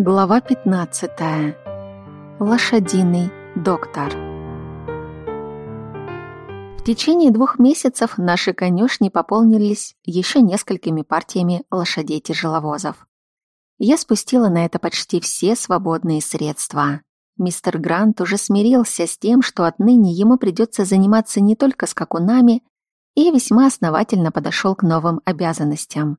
Глава 15. Лошадиный доктор. В течение двух месяцев наши конюшни пополнились еще несколькими партиями лошадей-тяжеловозов. Я спустила на это почти все свободные средства. Мистер Грант уже смирился с тем, что отныне ему придется заниматься не только скакунами, и весьма основательно подошел к новым обязанностям.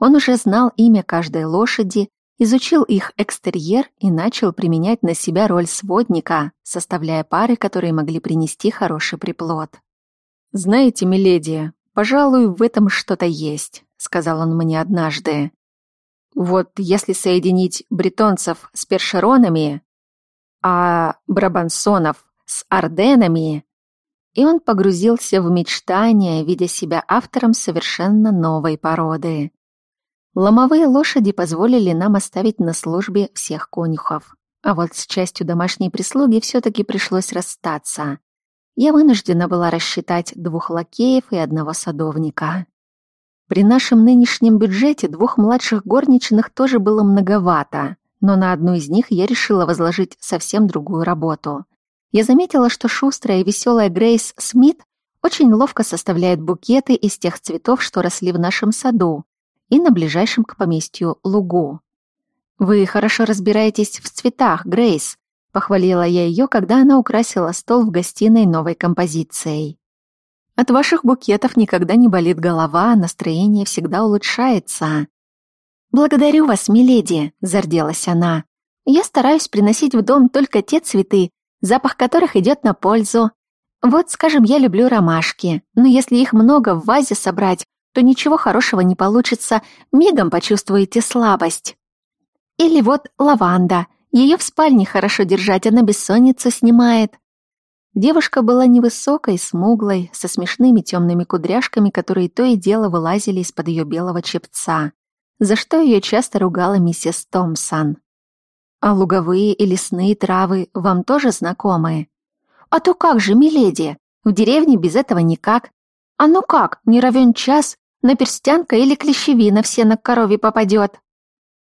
Он уже знал имя каждой лошади, изучил их экстерьер и начал применять на себя роль сводника, составляя пары, которые могли принести хороший приплод. «Знаете, миледи, пожалуй, в этом что-то есть», — сказал он мне однажды. «Вот если соединить бретонцев с першеронами, а брабансонов с орденами...» И он погрузился в мечтания, видя себя автором совершенно новой породы. Ломовые лошади позволили нам оставить на службе всех конюхов. А вот с частью домашней прислуги все-таки пришлось расстаться. Я вынуждена была рассчитать двух лакеев и одного садовника. При нашем нынешнем бюджете двух младших горничных тоже было многовато, но на одну из них я решила возложить совсем другую работу. Я заметила, что шустрая и веселая Грейс Смит очень ловко составляет букеты из тех цветов, что росли в нашем саду, и на ближайшем к поместью лугу. «Вы хорошо разбираетесь в цветах, Грейс», — похвалила я ее, когда она украсила стол в гостиной новой композицией. «От ваших букетов никогда не болит голова, настроение всегда улучшается». «Благодарю вас, миледи», — зарделась она. «Я стараюсь приносить в дом только те цветы, запах которых идет на пользу. Вот, скажем, я люблю ромашки, но если их много в вазе собрать, то ничего хорошего не получится, мигом почувствуете слабость. Или вот лаванда. Ее в спальне хорошо держать, она бессонницу снимает. Девушка была невысокой, смуглой, со смешными темными кудряшками, которые то и дело вылазили из-под ее белого чепца, за что ее часто ругала миссис Томпсон. «А луговые и лесные травы вам тоже знакомы?» «А то как же, миледи? В деревне без этого никак. А ну как, не равен час, на перстянка или клещевина все на корове попадет.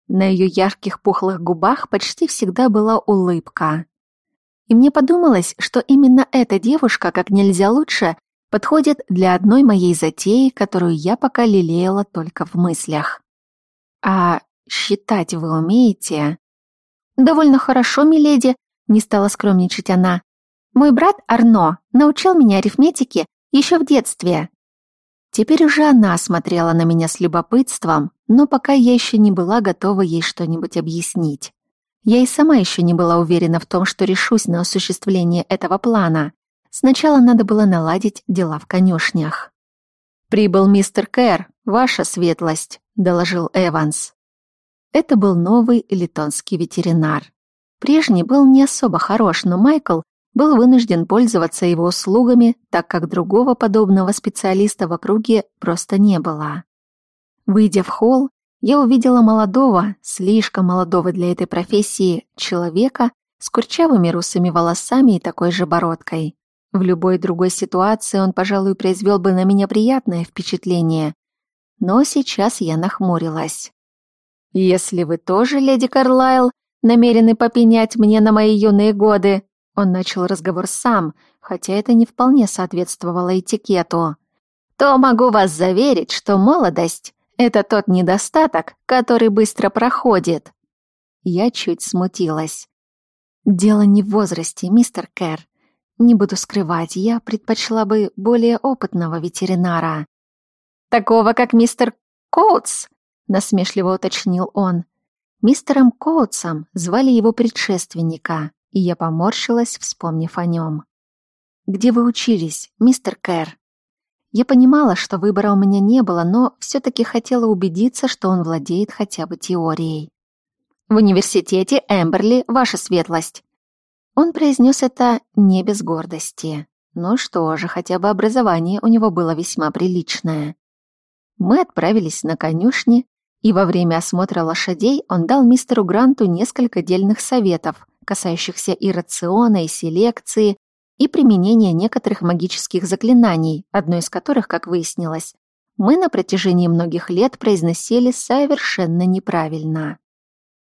На ее ярких пухлых губах почти всегда была улыбка. И мне подумалось, что именно эта девушка как нельзя лучше подходит для одной моей затеи, которую я пока лелеяла только в мыслях. «А считать вы умеете?» «Довольно хорошо, миледи», — не стала скромничать она. «Мой брат Арно научил меня арифметике еще в детстве. Теперь уже она смотрела на меня с любопытством, но пока я еще не была готова ей что-нибудь объяснить. Я и сама еще не была уверена в том, что решусь на осуществление этого плана. Сначала надо было наладить дела в конюшнях. «Прибыл мистер Кэр, ваша светлость», — доложил Эванс. Это был новый литонский ветеринар. Прежний был не особо хорош, но Майкл был вынужден пользоваться его услугами, так как другого подобного специалиста в округе просто не было. Выйдя в холл, я увидела молодого, слишком молодого для этой профессии, человека с курчавыми русыми волосами и такой же бородкой. В любой другой ситуации он, пожалуй, произвел бы на меня приятное впечатление. Но сейчас я нахмурилась. «Если вы тоже, леди Карлайл, намерены попенять мне на мои юные годы, он начал разговор сам, хотя это не вполне соответствовало этикету. «То могу вас заверить, что молодость — это тот недостаток, который быстро проходит». Я чуть смутилась. «Дело не в возрасте, мистер Кэр. Не буду скрывать, я предпочла бы более опытного ветеринара». «Такого, как мистер Коутс?» — насмешливо уточнил он. Мистером Коутсом звали его предшественника, и я поморщилась, вспомнив о нем. «Где вы учились, мистер Кэр?» Я понимала, что выбора у меня не было, но все-таки хотела убедиться, что он владеет хотя бы теорией. «В университете Эмберли, ваша светлость!» Он произнес это не без гордости. Ну что же, хотя бы образование у него было весьма приличное. Мы отправились на конюшни, и во время осмотра лошадей он дал мистеру Гранту несколько дельных советов, касающихся и рациона, и селекции, и применения некоторых магических заклинаний, одно из которых, как выяснилось, мы на протяжении многих лет произносили совершенно неправильно.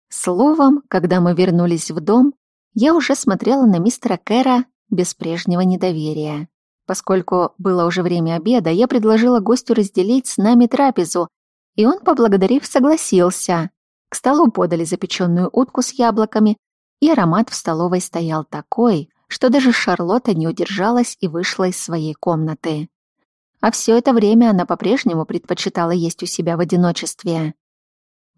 Словом, когда мы вернулись в дом, я уже смотрела на мистера Кэра без прежнего недоверия. Поскольку было уже время обеда, я предложила гостю разделить с нами трапезу, и он, поблагодарив, согласился. К столу подали запеченную утку с яблоками, и аромат в столовой стоял такой, что даже Шарлотта не удержалась и вышла из своей комнаты. А все это время она по-прежнему предпочитала есть у себя в одиночестве.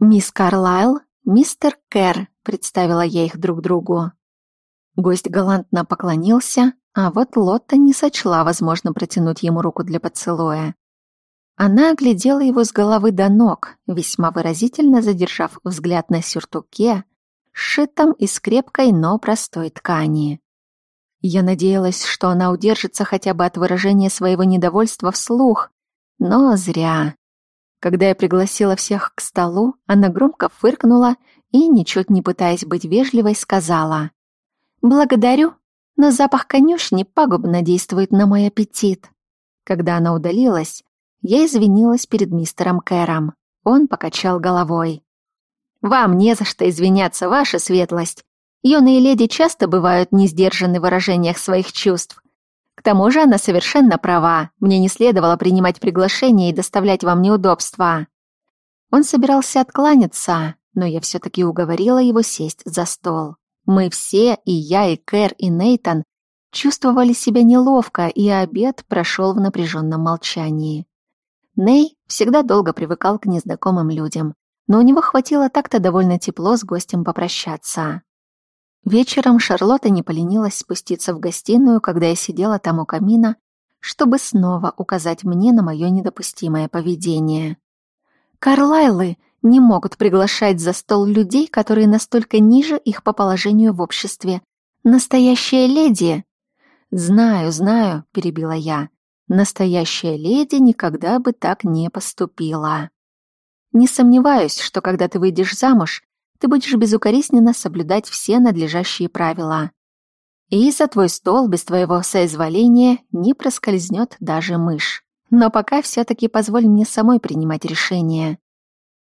«Мисс Карлайл, мистер Кэр», — представила я их друг другу. Гость галантно поклонился, а вот Лотта не сочла возможно протянуть ему руку для поцелуя. Она оглядела его с головы до ног, весьма выразительно задержав взгляд на сюртуке, сшитом из крепкой, но простой ткани. Я надеялась, что она удержится хотя бы от выражения своего недовольства вслух, но зря. Когда я пригласила всех к столу, она громко фыркнула и, ничуть не пытаясь быть вежливой, сказала «Благодарю, но запах конюшни пагубно действует на мой аппетит». Когда она удалилась, я извинилась перед мистером Кэром. Он покачал головой. «Вам не за что извиняться, ваша светлость. Юные леди часто бывают не сдержаны в выражениях своих чувств. К тому же она совершенно права. Мне не следовало принимать приглашение и доставлять вам неудобства». Он собирался откланяться, но я все-таки уговорила его сесть за стол. Мы все, и я, и Кэр, и Нейтан, чувствовали себя неловко, и обед прошел в напряженном молчании. Ней всегда долго привыкал к незнакомым людям, но у него хватило так-то довольно тепло с гостем попрощаться. Вечером Шарлотта не поленилась спуститься в гостиную, когда я сидела там у камина, чтобы снова указать мне на мое недопустимое поведение. Карлайлы не могут приглашать за стол людей, которые настолько ниже их по положению в обществе. Настоящая леди. Знаю, знаю, перебила я. Настоящая леди никогда бы так не поступила. Не сомневаюсь, что когда ты выйдешь замуж, ты будешь безукоризненно соблюдать все надлежащие правила. И за твой стол без твоего соизволения не проскользнет даже мышь. Но пока все-таки позволь мне самой принимать решение.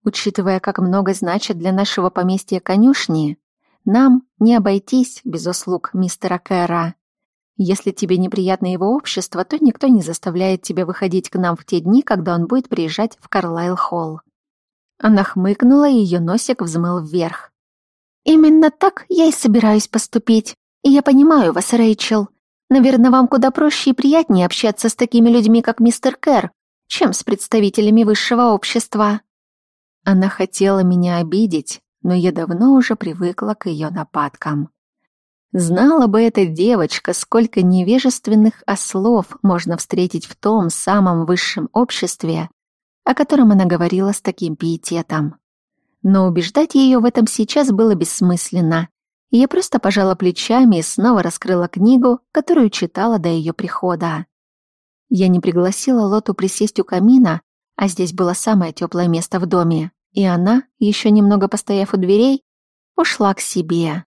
Учитывая, как много значит для нашего поместья конюшни, нам не обойтись без услуг мистера Кэра. Если тебе неприятно его общество, то никто не заставляет тебя выходить к нам в те дни, когда он будет приезжать в Карлайл-холл». Она хмыкнула, и ее носик взмыл вверх. «Именно так я и собираюсь поступить. И я понимаю вас, Рэйчел. Наверное, вам куда проще и приятнее общаться с такими людьми, как мистер Кэр, чем с представителями высшего общества». Она хотела меня обидеть, но я давно уже привыкла к ее нападкам. Знала бы эта девочка, сколько невежественных ослов можно встретить в том самом высшем обществе, о котором она говорила с таким пиететом. Но убеждать ее в этом сейчас было бессмысленно, я просто пожала плечами и снова раскрыла книгу, которую читала до ее прихода. Я не пригласила Лоту присесть у камина, а здесь было самое теплое место в доме, и она, еще немного постояв у дверей, ушла к себе.